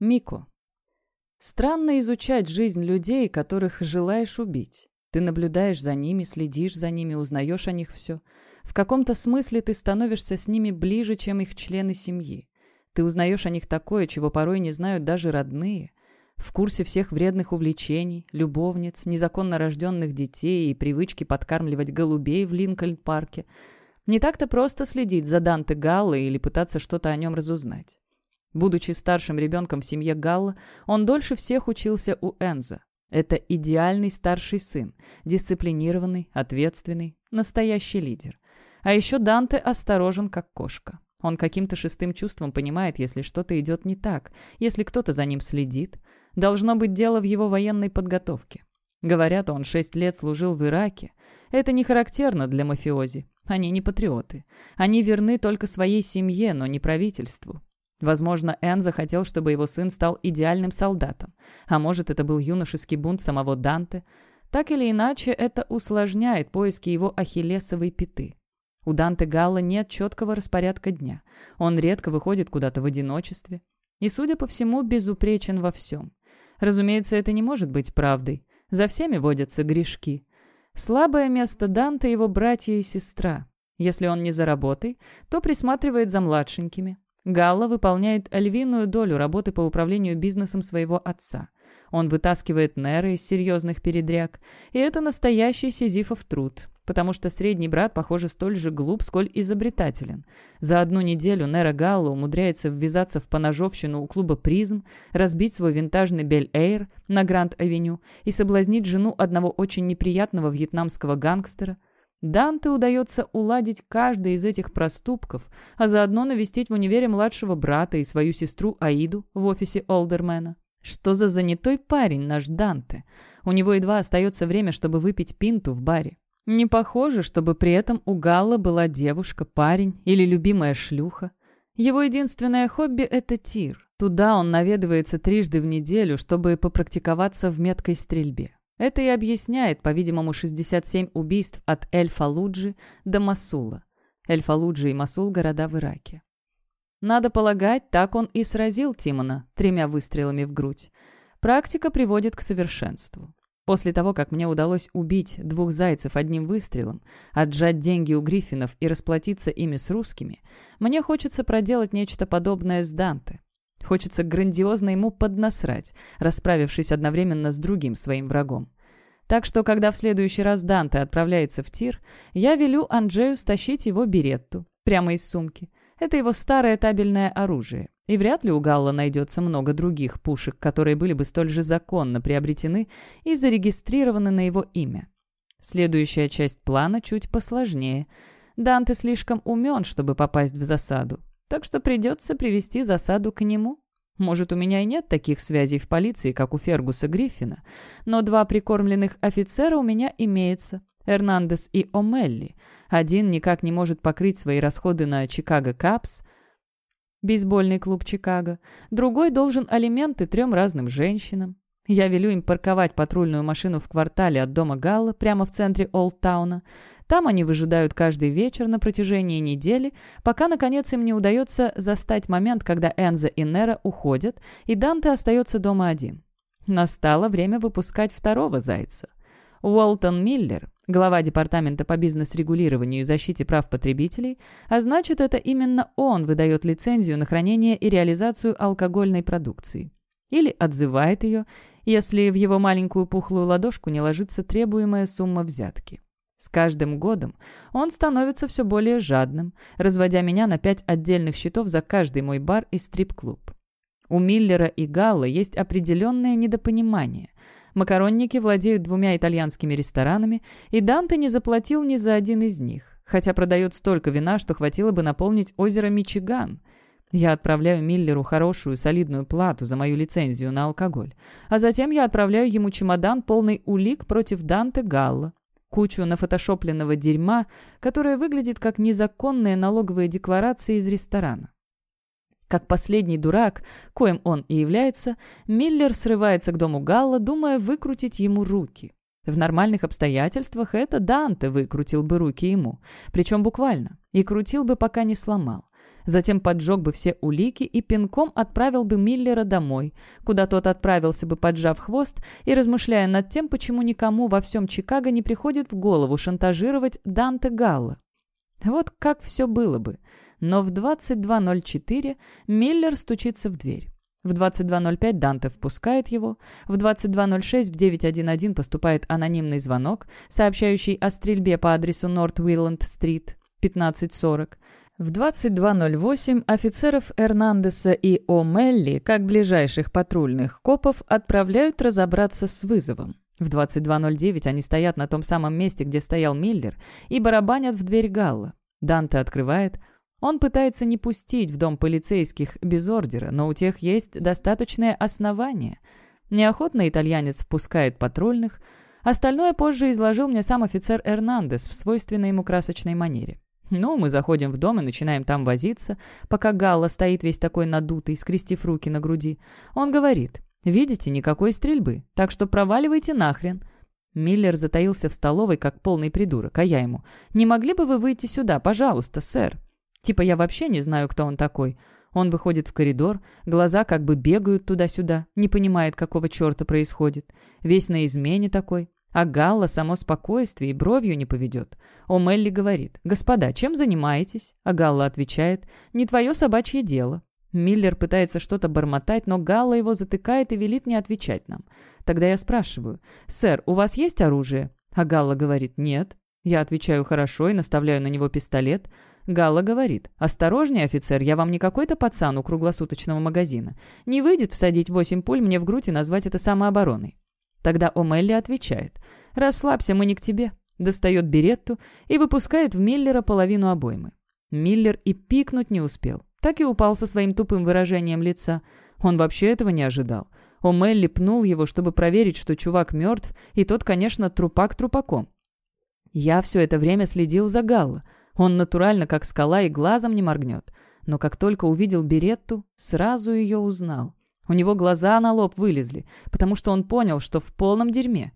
Мико. Странно изучать жизнь людей, которых желаешь убить. Ты наблюдаешь за ними, следишь за ними, узнаешь о них все. В каком-то смысле ты становишься с ними ближе, чем их члены семьи. Ты узнаешь о них такое, чего порой не знают даже родные. В курсе всех вредных увлечений, любовниц, незаконно рожденных детей и привычки подкармливать голубей в Линкольн-парке. Не так-то просто следить за Данте Галло или пытаться что-то о нем разузнать. Будучи старшим ребенком в семье Галла, он дольше всех учился у Энза. Это идеальный старший сын, дисциплинированный, ответственный, настоящий лидер. А еще Данте осторожен, как кошка. Он каким-то шестым чувством понимает, если что-то идет не так, если кто-то за ним следит. Должно быть дело в его военной подготовке. Говорят, он шесть лет служил в Ираке. Это не характерно для мафиози. Они не патриоты. Они верны только своей семье, но не правительству. Возможно, Энн захотел, чтобы его сын стал идеальным солдатом. А может, это был юношеский бунт самого Данте. Так или иначе, это усложняет поиски его ахиллесовой пяты. У Данте Галла нет четкого распорядка дня. Он редко выходит куда-то в одиночестве. И, судя по всему, безупречен во всем. Разумеется, это не может быть правдой. За всеми водятся грешки. Слабое место Данте его братья и сестра. Если он не за работой, то присматривает за младшенькими. Галла выполняет львиную долю работы по управлению бизнесом своего отца. Он вытаскивает Нера из серьезных передряг, и это настоящий сизифов труд, потому что средний брат, похоже, столь же глуп, сколь изобретателен. За одну неделю Нера Галла умудряется ввязаться в поножовщину у клуба «Призм», разбить свой винтажный Бель-Эйр на Гранд-авеню и соблазнить жену одного очень неприятного вьетнамского гангстера – Данте удается уладить каждый из этих проступков, а заодно навестить в универе младшего брата и свою сестру Аиду в офисе Олдермена. Что за занятой парень наш Данте? У него едва остается время, чтобы выпить пинту в баре. Не похоже, чтобы при этом у Галла была девушка, парень или любимая шлюха. Его единственное хобби — это тир. Туда он наведывается трижды в неделю, чтобы попрактиковаться в меткой стрельбе. Это и объясняет, по-видимому, 67 убийств от Эль-Фалуджи до Масула. Эль-Фалуджи и Масул – города в Ираке. Надо полагать, так он и сразил Тимона тремя выстрелами в грудь. Практика приводит к совершенству. После того, как мне удалось убить двух зайцев одним выстрелом, отжать деньги у Гриффинов и расплатиться ими с русскими, мне хочется проделать нечто подобное с Данте. Хочется грандиозно ему поднасрать, расправившись одновременно с другим своим врагом. Так что, когда в следующий раз Данте отправляется в тир, я велю Анджею стащить его беретту, прямо из сумки. Это его старое табельное оружие, и вряд ли у Галла найдется много других пушек, которые были бы столь же законно приобретены и зарегистрированы на его имя. Следующая часть плана чуть посложнее. Данте слишком умен, чтобы попасть в засаду, так что придется привести засаду к нему. Может, у меня и нет таких связей в полиции, как у Фергуса Гриффина, но два прикормленных офицера у меня имеется. Эрнандес и О'Мелли. Один никак не может покрыть свои расходы на Чикаго Капс, бейсбольный клуб Чикаго. Другой должен алименты трем разным женщинам. Я велю им парковать патрульную машину в квартале от дома Галла прямо в центре Олдтауна. Там они выжидают каждый вечер на протяжении недели, пока, наконец, им не удается застать момент, когда Энза и Нера уходят, и Данте остается дома один. Настало время выпускать второго зайца. Уолтон Миллер, глава Департамента по бизнес-регулированию и защите прав потребителей, а значит, это именно он выдает лицензию на хранение и реализацию алкогольной продукции. Или отзывает ее, если в его маленькую пухлую ладошку не ложится требуемая сумма взятки. С каждым годом он становится все более жадным, разводя меня на пять отдельных счетов за каждый мой бар и стрип-клуб. У Миллера и Галла есть определенное недопонимание. Макаронники владеют двумя итальянскими ресторанами, и Данте не заплатил ни за один из них, хотя продает столько вина, что хватило бы наполнить озеро Мичиган. Я отправляю Миллеру хорошую, солидную плату за мою лицензию на алкоголь, а затем я отправляю ему чемодан, полный улик против Данте Галла, кучу нафотошопленного дерьма, которое выглядит как незаконные налоговые декларации из ресторана. Как последний дурак, коим он и является, Миллер срывается к дому Галла, думая выкрутить ему руки. В нормальных обстоятельствах это Данте выкрутил бы руки ему, причем буквально, и крутил бы, пока не сломал. Затем поджег бы все улики и пинком отправил бы Миллера домой, куда тот отправился бы, поджав хвост и размышляя над тем, почему никому во всем Чикаго не приходит в голову шантажировать Данте Галла. Вот как все было бы. Но в 22.04 Миллер стучится в дверь. В 22.05 Данте впускает его. В 22.06 в 911 поступает анонимный звонок, сообщающий о стрельбе по адресу Норт Уилланд-стрит, 1540. В 22.08 офицеров Эрнандеса и О'Мелли, как ближайших патрульных копов, отправляют разобраться с вызовом. В 22.09 они стоят на том самом месте, где стоял Миллер, и барабанят в дверь Галла. Данте открывает. Он пытается не пустить в дом полицейских без ордера, но у тех есть достаточное основание. Неохотно итальянец впускает патрульных. Остальное позже изложил мне сам офицер Эрнандес в свойственной ему красочной манере. Ну, мы заходим в дом и начинаем там возиться, пока Галла стоит весь такой надутый, скрестив руки на груди. Он говорит, «Видите, никакой стрельбы, так что проваливайте нахрен». Миллер затаился в столовой, как полный придурок, а я ему, «Не могли бы вы выйти сюда, пожалуйста, сэр?» Типа я вообще не знаю, кто он такой. Он выходит в коридор, глаза как бы бегают туда-сюда, не понимает, какого черта происходит. Весь на измене такой. А Галла само спокойствие и бровью не поведет. О Мелли говорит, «Господа, чем занимаетесь?» А Галла отвечает, «Не твое собачье дело». Миллер пытается что-то бормотать, но Галла его затыкает и велит не отвечать нам. Тогда я спрашиваю, «Сэр, у вас есть оружие?» А Галла говорит, «Нет». Я отвечаю «хорошо» и наставляю на него пистолет. Галла говорит, «Осторожнее, офицер, я вам не какой-то пацан у круглосуточного магазина. Не выйдет всадить восемь пуль мне в грудь и назвать это самообороной». Тогда О'Мелли отвечает «Расслабься, мы не к тебе». Достает беретту и выпускает в Миллера половину обоймы. Миллер и пикнуть не успел. Так и упал со своим тупым выражением лица. Он вообще этого не ожидал. О'Мелли пнул его, чтобы проверить, что чувак мертв, и тот, конечно, трупак трупаком. Я все это время следил за Галло. Он натурально, как скала, и глазом не моргнет. Но как только увидел Беретту, сразу ее узнал. У него глаза на лоб вылезли, потому что он понял, что в полном дерьме.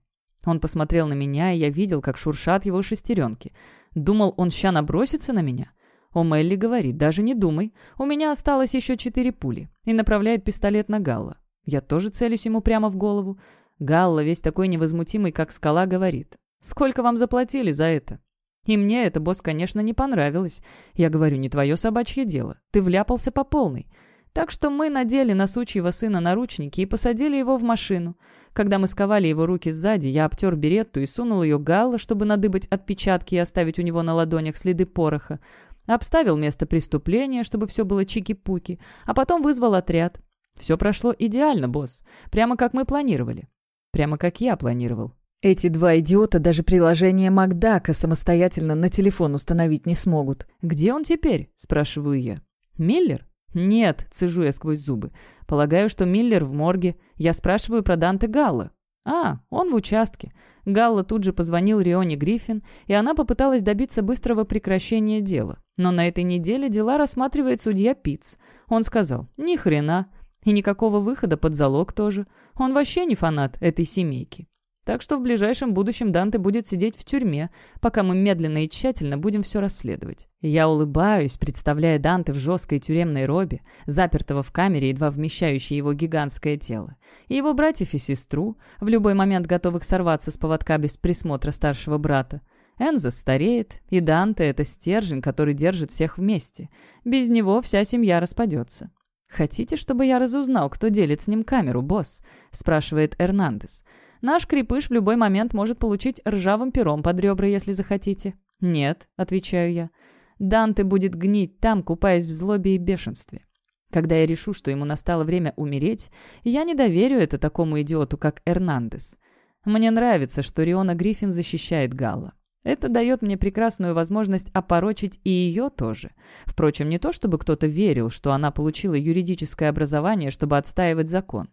Он посмотрел на меня, и я видел, как шуршат его шестеренки. Думал, он ща набросится на меня? О Мелли говорит, даже не думай, у меня осталось еще четыре пули, и направляет пистолет на Галла. Я тоже целюсь ему прямо в голову. Галла, весь такой невозмутимый, как скала, говорит. «Сколько вам заплатили за это?» И мне это, босс, конечно, не понравилось. Я говорю, не твое собачье дело. Ты вляпался по полной. Так что мы надели на сучьего сына наручники и посадили его в машину. Когда мы сковали его руки сзади, я обтер беретту и сунул ее Галла, чтобы надыбать отпечатки и оставить у него на ладонях следы пороха. Обставил место преступления, чтобы все было чики-пуки, а потом вызвал отряд. Все прошло идеально, босс. Прямо как мы планировали. Прямо как я планировал. Эти два идиота даже приложение Макдака самостоятельно на телефон установить не смогут. «Где он теперь?» – спрашиваю я. «Миллер?» «Нет», — цежу я сквозь зубы. «Полагаю, что Миллер в морге. Я спрашиваю про Данте Галла». «А, он в участке». Галла тут же позвонил Рионе Гриффин, и она попыталась добиться быстрого прекращения дела. Но на этой неделе дела рассматривает судья Питц. Он сказал «Ни хрена». И никакого выхода под залог тоже. Он вообще не фанат этой семейки. Так что в ближайшем будущем Данте будет сидеть в тюрьме, пока мы медленно и тщательно будем все расследовать. Я улыбаюсь, представляя Данте в жесткой тюремной робе, запертого в камере, едва вмещающей его гигантское тело, и его братьев и сестру, в любой момент готовых сорваться с поводка без присмотра старшего брата. Энза стареет, и Данте — это стержень, который держит всех вместе. Без него вся семья распадется. «Хотите, чтобы я разузнал, кто делит с ним камеру, босс?» — спрашивает Эрнандес. Наш крепыш в любой момент может получить ржавым пером под ребра, если захотите». «Нет», — отвечаю я. «Данте будет гнить там, купаясь в злобе и бешенстве. Когда я решу, что ему настало время умереть, я не доверю это такому идиоту, как Эрнандес. Мне нравится, что Риона Гриффин защищает Галла. Это дает мне прекрасную возможность опорочить и ее тоже. Впрочем, не то, чтобы кто-то верил, что она получила юридическое образование, чтобы отстаивать закон.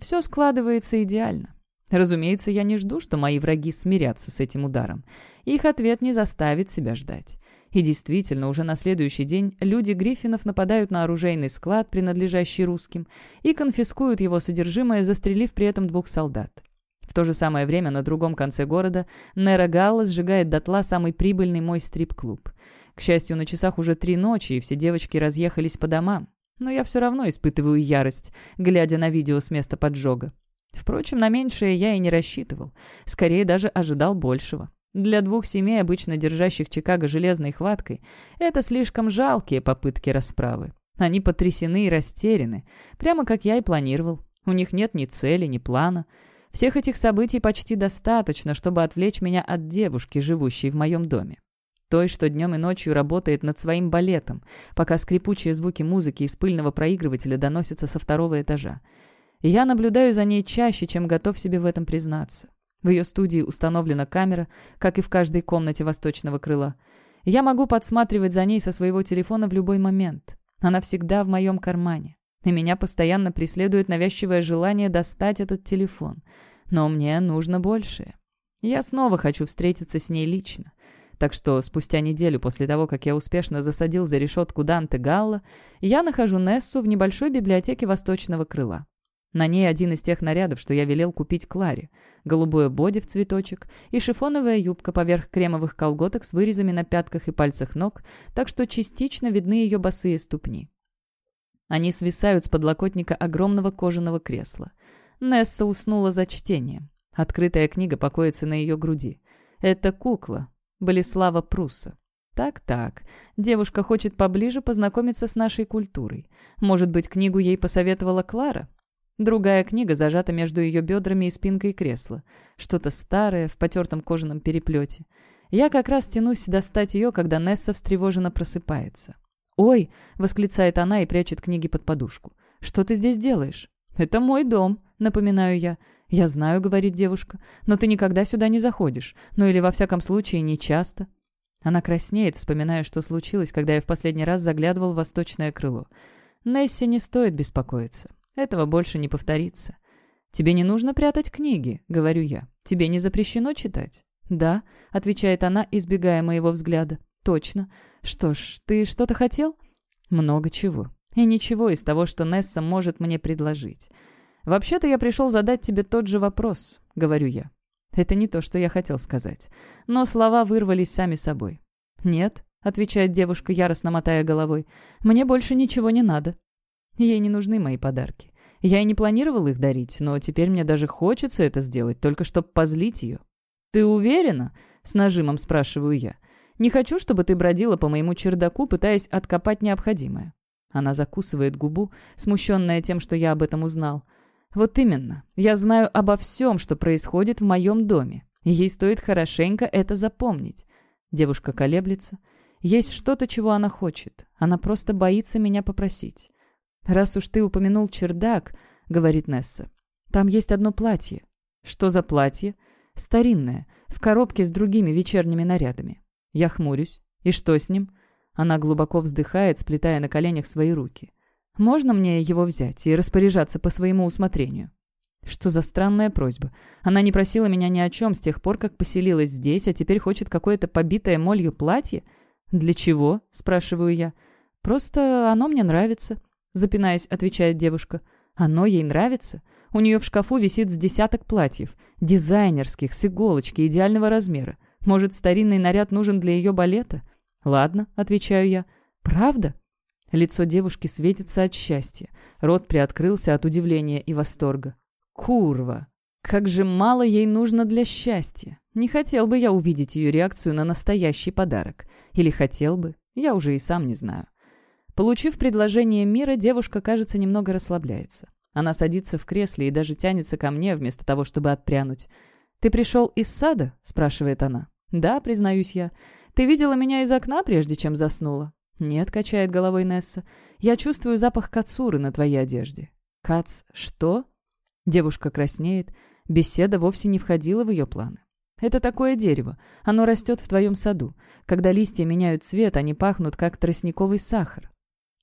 Все складывается идеально. Разумеется, я не жду, что мои враги смирятся с этим ударом. Их ответ не заставит себя ждать. И действительно, уже на следующий день люди Гриффинов нападают на оружейный склад, принадлежащий русским, и конфискуют его содержимое, застрелив при этом двух солдат. В то же самое время на другом конце города Нера Галла сжигает дотла самый прибыльный мой стрип-клуб. К счастью, на часах уже три ночи, и все девочки разъехались по домам. Но я все равно испытываю ярость, глядя на видео с места поджога. Впрочем, на меньшее я и не рассчитывал. Скорее, даже ожидал большего. Для двух семей, обычно держащих Чикаго железной хваткой, это слишком жалкие попытки расправы. Они потрясены и растеряны, прямо как я и планировал. У них нет ни цели, ни плана. Всех этих событий почти достаточно, чтобы отвлечь меня от девушки, живущей в моем доме. Той, что днем и ночью работает над своим балетом, пока скрипучие звуки музыки из пыльного проигрывателя доносятся со второго этажа. Я наблюдаю за ней чаще, чем готов себе в этом признаться. В ее студии установлена камера, как и в каждой комнате восточного крыла. Я могу подсматривать за ней со своего телефона в любой момент. Она всегда в моем кармане. И меня постоянно преследует навязчивое желание достать этот телефон. Но мне нужно большее. Я снова хочу встретиться с ней лично. Так что спустя неделю после того, как я успешно засадил за решетку Данте Галла, я нахожу Нессу в небольшой библиотеке Восточного крыла. На ней один из тех нарядов, что я велел купить Кларе. Голубое боди в цветочек и шифоновая юбка поверх кремовых колготок с вырезами на пятках и пальцах ног, так что частично видны ее босые ступни. Они свисают с подлокотника огромного кожаного кресла. Несса уснула за чтением. Открытая книга покоится на ее груди. Это кукла, Болеслава Пруса. Так-так, девушка хочет поближе познакомиться с нашей культурой. Может быть, книгу ей посоветовала Клара? Другая книга зажата между ее бедрами и спинкой кресла. Что-то старое, в потертом кожаном переплете. Я как раз тянусь достать ее, когда Несса встревоженно просыпается. «Ой!» — восклицает она и прячет книги под подушку. «Что ты здесь делаешь?» «Это мой дом», — напоминаю я. «Я знаю», — говорит девушка, — «но ты никогда сюда не заходишь. Ну или, во всяком случае, не часто». Она краснеет, вспоминая, что случилось, когда я в последний раз заглядывал в восточное крыло. Нессе не стоит беспокоиться. Этого больше не повторится. «Тебе не нужно прятать книги», — говорю я. «Тебе не запрещено читать?» «Да», — отвечает она, избегая моего взгляда. «Точно. Что ж, ты что-то хотел?» «Много чего. И ничего из того, что Несса может мне предложить. Вообще-то я пришел задать тебе тот же вопрос», — говорю я. Это не то, что я хотел сказать. Но слова вырвались сами собой. «Нет», — отвечает девушка, яростно мотая головой, — «мне больше ничего не надо». Ей не нужны мои подарки. Я и не планировал их дарить, но теперь мне даже хочется это сделать, только чтобы позлить ее. «Ты уверена?» — с нажимом спрашиваю я. «Не хочу, чтобы ты бродила по моему чердаку, пытаясь откопать необходимое». Она закусывает губу, смущенная тем, что я об этом узнал. «Вот именно. Я знаю обо всем, что происходит в моем доме. Ей стоит хорошенько это запомнить». Девушка колеблется. Есть что-то, чего она хочет. Она просто боится меня попросить. «Раз уж ты упомянул чердак», — говорит Несса, — «там есть одно платье». «Что за платье?» «Старинное, в коробке с другими вечерними нарядами». Я хмурюсь. «И что с ним?» Она глубоко вздыхает, сплетая на коленях свои руки. «Можно мне его взять и распоряжаться по своему усмотрению?» Что за странная просьба? Она не просила меня ни о чем с тех пор, как поселилась здесь, а теперь хочет какое-то побитое молью платье? «Для чего?» – спрашиваю я. «Просто оно мне нравится», запинаясь, отвечает девушка. Оно ей нравится. У нее в шкафу висит с десяток платьев. Дизайнерских, с иголочки, идеального размера. Может, старинный наряд нужен для ее балета? Ладно, отвечаю я. Правда? Лицо девушки светится от счастья. Рот приоткрылся от удивления и восторга. Курва! Как же мало ей нужно для счастья. Не хотел бы я увидеть ее реакцию на настоящий подарок. Или хотел бы, я уже и сам не знаю. Получив предложение мира, девушка, кажется, немного расслабляется. Она садится в кресле и даже тянется ко мне, вместо того, чтобы отпрянуть. «Ты пришел из сада?» – спрашивает она. «Да, признаюсь я. Ты видела меня из окна, прежде чем заснула?» «Нет», – качает головой Несса. «Я чувствую запах кацуры на твоей одежде». «Кац... что?» Девушка краснеет. Беседа вовсе не входила в ее планы. «Это такое дерево. Оно растет в твоем саду. Когда листья меняют цвет, они пахнут, как тростниковый сахар.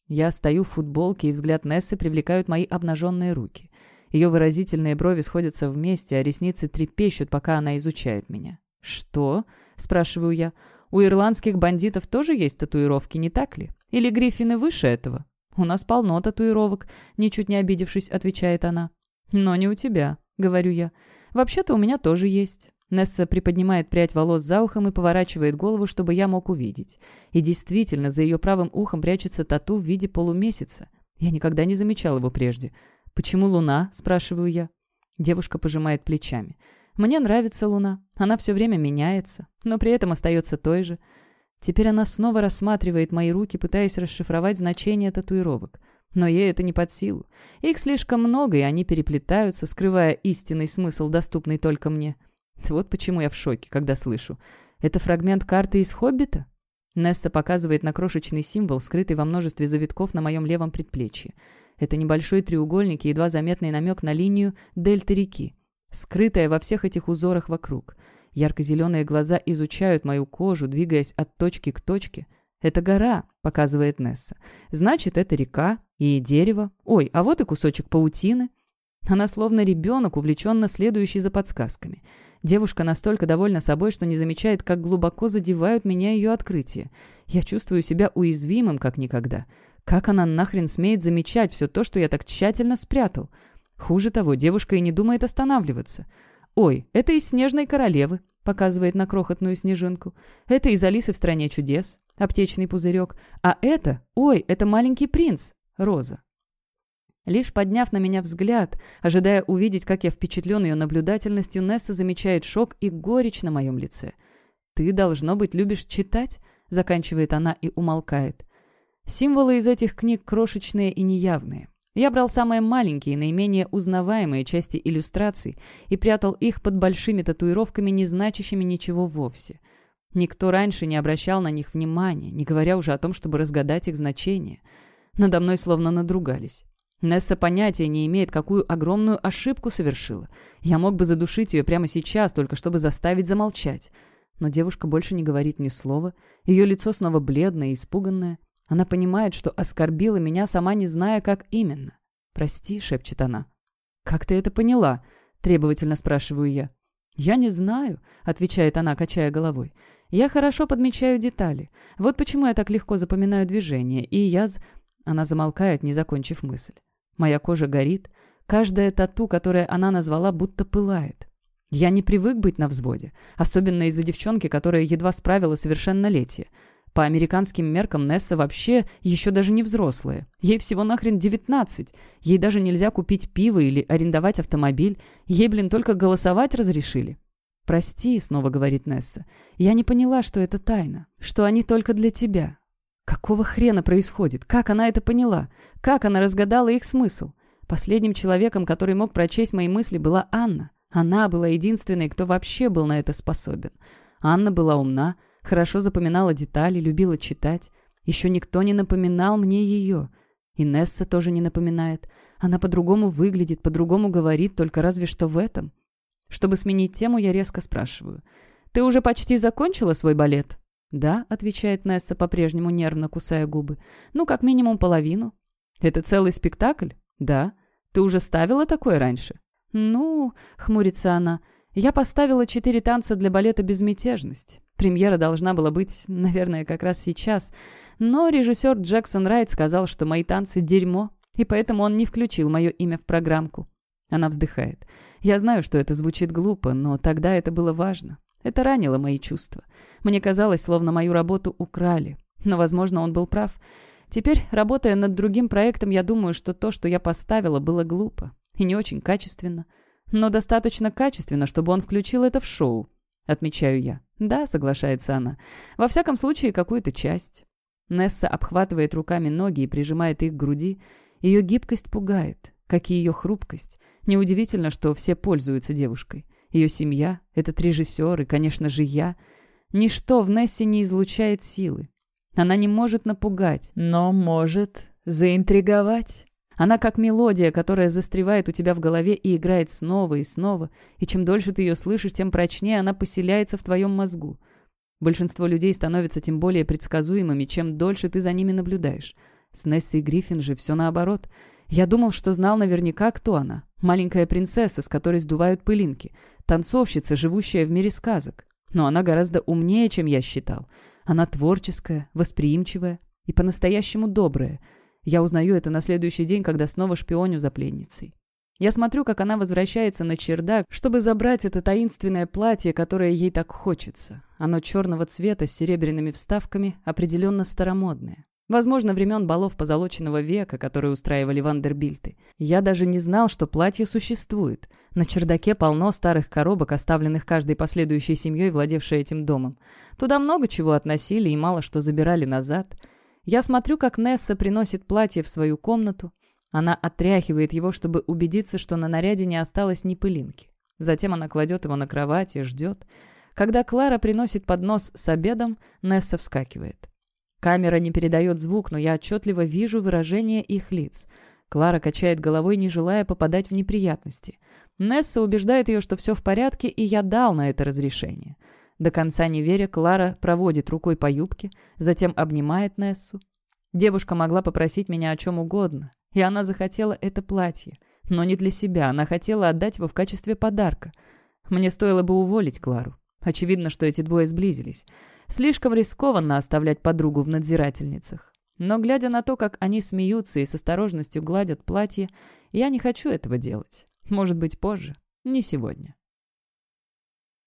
Я стою в футболке, и взгляд Нессы привлекают мои обнаженные руки. Ее выразительные брови сходятся вместе, а ресницы трепещут, пока она изучает меня. «Что?» – спрашиваю я. «У ирландских бандитов тоже есть татуировки, не так ли? Или гриффины выше этого?» «У нас полно татуировок», – ничуть не обидевшись, отвечает она. «Но не у тебя», – говорю я. «Вообще-то у меня тоже есть». Несса приподнимает прядь волос за ухом и поворачивает голову, чтобы я мог увидеть. И действительно, за ее правым ухом прячется тату в виде полумесяца. Я никогда не замечал его прежде. «Почему луна?» – спрашиваю я. Девушка пожимает плечами. «Мне нравится луна. Она все время меняется, но при этом остается той же». Теперь она снова рассматривает мои руки, пытаясь расшифровать значение татуировок. Но ей это не под силу. Их слишком много, и они переплетаются, скрывая истинный смысл, доступный только мне. Вот почему я в шоке, когда слышу. Это фрагмент карты из «Хоббита»? Несса показывает на крошечный символ, скрытый во множестве завитков на моем левом предплечье. Это небольшой треугольник и едва заметный намек на линию дельты реки, скрытая во всех этих узорах вокруг. Ярко-зеленые глаза изучают мою кожу, двигаясь от точки к точке. «Это гора», — показывает Несса. «Значит, это река и дерево. Ой, а вот и кусочек паутины». Она словно ребенок, увлеченно следующий за подсказками. Девушка настолько довольна собой, что не замечает, как глубоко задевают меня ее открытия. Я чувствую себя уязвимым, как никогда. Как она нахрен смеет замечать все то, что я так тщательно спрятал? Хуже того, девушка и не думает останавливаться. «Ой, это из «Снежной королевы», — показывает на крохотную снежинку. «Это из «Алисы в стране чудес», — аптечный пузырек. А это, ой, это «Маленький принц», — роза. Лишь подняв на меня взгляд, ожидая увидеть, как я впечатлен ее наблюдательностью, Несса замечает шок и горечь на моем лице. «Ты, должно быть, любишь читать?» — заканчивает она и умолкает. Символы из этих книг крошечные и неявные. Я брал самые маленькие, наименее узнаваемые части иллюстраций и прятал их под большими татуировками, не значащими ничего вовсе. Никто раньше не обращал на них внимания, не говоря уже о том, чтобы разгадать их значение. Надо мной словно надругались. Несса понятия не имеет, какую огромную ошибку совершила. Я мог бы задушить ее прямо сейчас, только чтобы заставить замолчать. Но девушка больше не говорит ни слова. Ее лицо снова бледное и испуганное. Она понимает, что оскорбила меня, сама не зная, как именно. «Прости», — шепчет она. «Как ты это поняла?» — требовательно спрашиваю я. «Я не знаю», — отвечает она, качая головой. «Я хорошо подмечаю детали. Вот почему я так легко запоминаю движения. И я...» Она замолкает, не закончив мысль. Моя кожа горит. Каждая тату, которое она назвала, будто пылает. Я не привык быть на взводе. Особенно из-за девчонки, которая едва справила совершеннолетие. По американским меркам Несса вообще еще даже не взрослая. Ей всего нахрен 19. Ей даже нельзя купить пиво или арендовать автомобиль. Ей, блин, только голосовать разрешили. «Прости», — снова говорит Несса. «Я не поняла, что это тайна. Что они только для тебя. Какого хрена происходит? Как она это поняла? Как она разгадала их смысл? Последним человеком, который мог прочесть мои мысли, была Анна. Она была единственной, кто вообще был на это способен. Анна была умна, хорошо запоминала детали, любила читать. Еще никто не напоминал мне ее. И Несса тоже не напоминает. Она по-другому выглядит, по-другому говорит, только разве что в этом. Чтобы сменить тему, я резко спрашиваю. «Ты уже почти закончила свой балет?» «Да», — отвечает Несса, по-прежнему нервно кусая губы. «Ну, как минимум половину». «Это целый спектакль?» «Да». «Ты уже ставила такое раньше?» «Ну», — хмурится она, — «я поставила четыре танца для балета «Безмятежность». Премьера должна была быть, наверное, как раз сейчас. Но режиссер Джексон Райт сказал, что мои танцы — дерьмо, и поэтому он не включил мое имя в программку. Она вздыхает. Я знаю, что это звучит глупо, но тогда это было важно. Это ранило мои чувства. Мне казалось, словно мою работу украли. Но, возможно, он был прав. Теперь, работая над другим проектом, я думаю, что то, что я поставила, было глупо и не очень качественно. Но достаточно качественно, чтобы он включил это в шоу. Отмечаю я. Да, соглашается она. Во всяком случае, какую-то часть. Несса обхватывает руками ноги и прижимает их к груди. Ее гибкость пугает, как и ее хрупкость. Неудивительно, что все пользуются девушкой ее семья, этот режиссер и, конечно же, я. Ничто в Нессе не излучает силы. Она не может напугать, но может заинтриговать. Она как мелодия, которая застревает у тебя в голове и играет снова и снова, и чем дольше ты ее слышишь, тем прочнее она поселяется в твоем мозгу. Большинство людей становятся тем более предсказуемыми, чем дольше ты за ними наблюдаешь. С Нессой Гриффин же все наоборот. Я думал, что знал наверняка, кто она. Маленькая принцесса, с которой сдувают пылинки танцовщица, живущая в мире сказок. Но она гораздо умнее, чем я считал. Она творческая, восприимчивая и по-настоящему добрая. Я узнаю это на следующий день, когда снова шпионю за пленницей. Я смотрю, как она возвращается на чердак, чтобы забрать это таинственное платье, которое ей так хочется. Оно черного цвета с серебряными вставками, определенно старомодное. Возможно, времен балов позолоченного века, которые устраивали Вандербильты. Я даже не знал, что платье существует. На чердаке полно старых коробок, оставленных каждой последующей семьей, владевшей этим домом. Туда много чего относили и мало что забирали назад. Я смотрю, как Несса приносит платье в свою комнату. Она отряхивает его, чтобы убедиться, что на наряде не осталось ни пылинки. Затем она кладет его на кровать и ждет. Когда Клара приносит поднос с обедом, Несса вскакивает. Камера не передает звук, но я отчетливо вижу выражение их лиц. Клара качает головой, не желая попадать в неприятности. Несса убеждает ее, что все в порядке, и я дал на это разрешение. До конца не веря, Клара проводит рукой по юбке, затем обнимает Нессу. Девушка могла попросить меня о чем угодно, и она захотела это платье. Но не для себя, она хотела отдать его в качестве подарка. Мне стоило бы уволить Клару. Очевидно, что эти двое сблизились. Слишком рискованно оставлять подругу в надзирательницах. Но, глядя на то, как они смеются и с осторожностью гладят платье, я не хочу этого делать. Может быть, позже. Не сегодня.